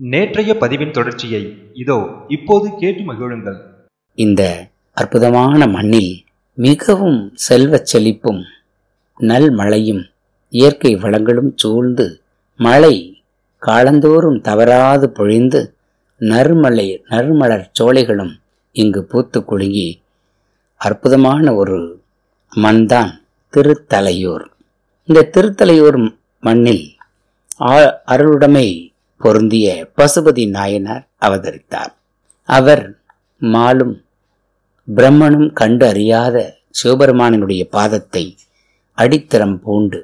நேற்றைய பதிவின் தொடர்ச்சியை இதோ இப்போது கேட்டு மகிழுங்கள். இந்த அற்புதமான மண்ணில் மிகவும் செல்வச் செழிப்பும் நல் மழையும் இயற்கை வளங்களும் சூழ்ந்து மழை காலந்தோறும் தவறாது பொழிந்து நறுமலை நறுமலர் சோலைகளும் இங்கு பூத்து குலுங்கி அற்புதமான ஒரு மண்தான் திருத்தலையூர். இந்த திருத்தலையூர் மண்ணில் அருளுடைமை பொருந்திய பசுபதி நாயனார் அவதரித்தார். அவர் மாலும் பிரம்மனும் கண்டு அறியாத சிவபெருமானினுடைய பாதத்தை அடித்தரம் பூண்டு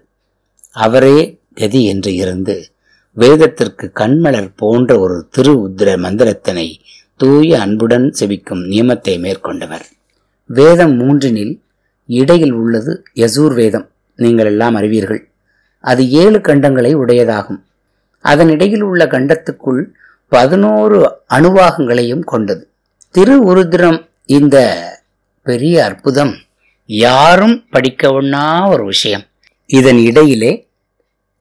அவரே கதி என்று இருந்து வேதத்திற்கு கண்மலர் போன்ற ஒரு திரு உத்திர மந்திரத்தினை தூய அன்புடன் செவிக்கும் நியமத்தை மேற்கொண்டவர். வேதம் மூன்றினில் இடையில் உள்ளது யசூர் வேதம் நீங்கள் எல்லாம் அறிவீர்கள். அது ஏழு கண்டங்களை உடையதாகும். அதன் இடையில் உள்ள கண்டத்துக்குள் பதினோரு அணுவாகங்களையும் கொண்டது. திரு உருதிரம் இந்த பெரிய அற்புதம் யாரும் படிக்க ஒண்ணா ஒரு விஷயம். இதன் இடையிலே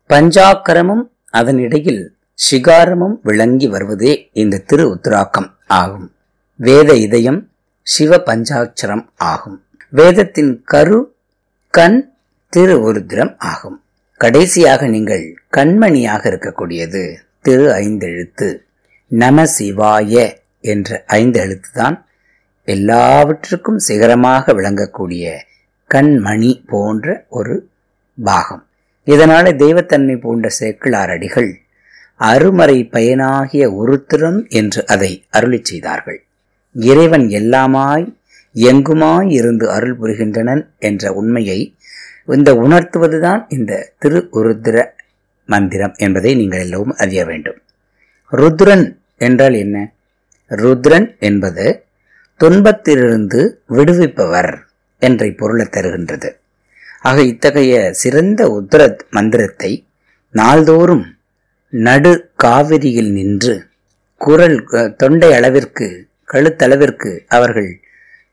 பஞ்சாக்கரமும் அதன் இடையில் சிகாரமும் விளங்கி வருவதே இந்த திரு உத்ராக்கம் ஆகும். வேத இதயம் சிவ பஞ்சாட்சரம் ஆகும். வேதத்தின் கரு கண் திரு உருத்திரம் ஆகும். கடைசியாக நீங்கள் கண்மணியாக இருக்கக்கூடியது திரு ஐந்தெழுத்து. நம சிவாய என்ற ஐந்தெழுத்து தான் எல்லாவற்றுக்கும் சிகரமாக விளங்கக்கூடிய கண்மணி போன்ற ஒரு பாகம். இதனால தெய்வத்தன்மை போன்ற சேக்கிழாரடிகள் அருமறை பயனாகிய உருத்திரம் என்று அதை அருளி செய்தார்கள். இறைவன் எல்லாமாய் எங்குமாய் இருந்து அருள் புரிகின்றனன் என்ற உண்மையை இந்த உணர்த்துவதுதான் இந்த திரு உருத்திர மந்திரம் என்பதை நீங்கள் எல்லோரும் அறிய வேண்டும். ருத்ரன் என்றால் என்ன? ருத்ரன் என்பது துன்பத்திலிருந்து விடுவிப்பவர் என்ற பொருளை தருகின்றது. ஆக இத்தகைய சிறந்த உத்தர மந்திரத்தை நாள்தோறும் நடு காவிரியில் நின்று குரல் தொண்டை அளவிற்கு கழுத்தளவிற்கு அவர்கள்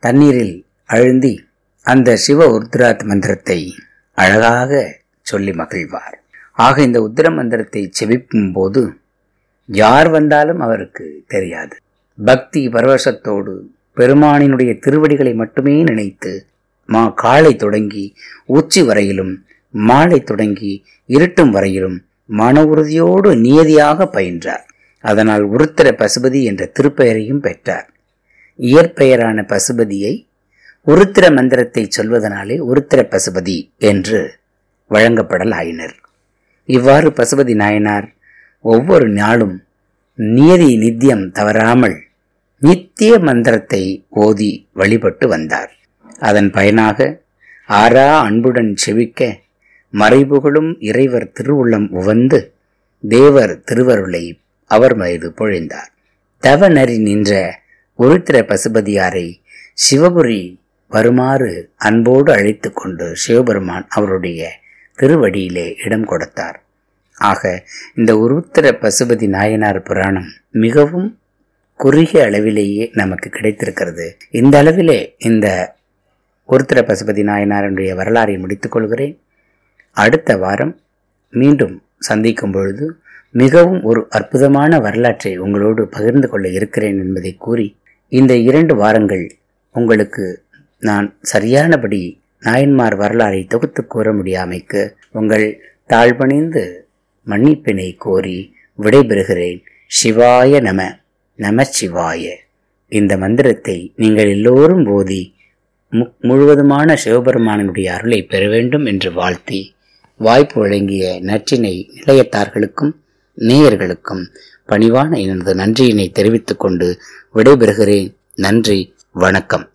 தண்ணீரில் அழுந்தி அந்த சிவ உத்ராத் மந்திரத்தை அழகாக சொல்லி மகிழ்வார். ஆக இந்த உத்திர மந்திரத்தை செவிக்கும் போது யார் வந்தாலும் அவருக்கு தெரியாது. பக்தி பரவசத்தோடு பெருமானினுடைய திருவடிகளை மட்டுமே நினைத்து மா காலை தொடங்கி உச்சி வரையிலும் மாலை தொடங்கி இருட்டும் வரையிலும் மன உறுதியோடு நியதியாக பயின்றார். அதனால் உருத்திர பசுபதி என்ற திருப்பெயரையும் பெற்றார். இயற்பெயரான பசுபதியை உருத்திர மந்திரத்தை சொல்வதனாலே உருத்திர பசுபதி என்று வழங்கப்படல் ஆயினர். இவ்வாறு பசுபதி நாயனார் ஒவ்வொரு நாளும் நியதி நித்தியம் தவறாமல் நித்திய மந்திரத்தை ஓதி வழிபட்டு வந்தார். அதன் பயனாக ஆறா அன்புடன் செவிக்க மறைபுகழும் இறைவர் திருவுள்ளம் உவந்து தேவர் திருவருளை அவர் மீது பொழிந்தார். தவநறி நின்ற உருத்திர பசுபதியாரை சிவபுரி வருமாறு அன்போடு அழைத்து கொண்டு சிவபெருமான் அவருடைய திருவடியிலே இடம் கொடுத்தார். ஆக இந்த உருத்திர பசுபதி நாயனார் புராணம் மிகவும் குறுகிய அளவிலேயே நமக்கு கிடைத்திருக்கிறது. இந்த அளவிலே இந்த உருத்திர பசுபதி நாயனாருடைய வரலாறை முடித்துக்கொள்கிறேன் அடுத்த வாரம் மீண்டும் சந்திக்கும் பொழுது மிகவும் ஒரு அற்புதமான வரலாற்றை உங்களோடு பகிர்ந்து கொள்ள இருக்கிறேன் என்பதை கூறி இந்த இரண்டு வாரங்கள் உங்களுக்கு நான் சரியானபடி நாயன்மார் வரலாறை தொகுத்து கூற முடியாமைக்கு உங்கள் தாழ்பணிந்து மன்னிப்பினை கோரி விடைபெறுகிறேன். சிவாய நம நம சிவாய. இந்த மந்திரத்தை நீங்கள் எல்லோரும் போதி மு- முழுவதுமான சிவபெருமானனுடைய அருளை பெற வேண்டும் என்று வாழ்த்தி வாய்ப்பு வழங்கிய நற்றினை நிலையத்தார்களுக்கும் நேயர்களுக்கும் பணிவான எனது நன்றியினை தெரிவித்துக் கொண்டு விடைபெறுகிறேன். நன்றி வணக்கம்.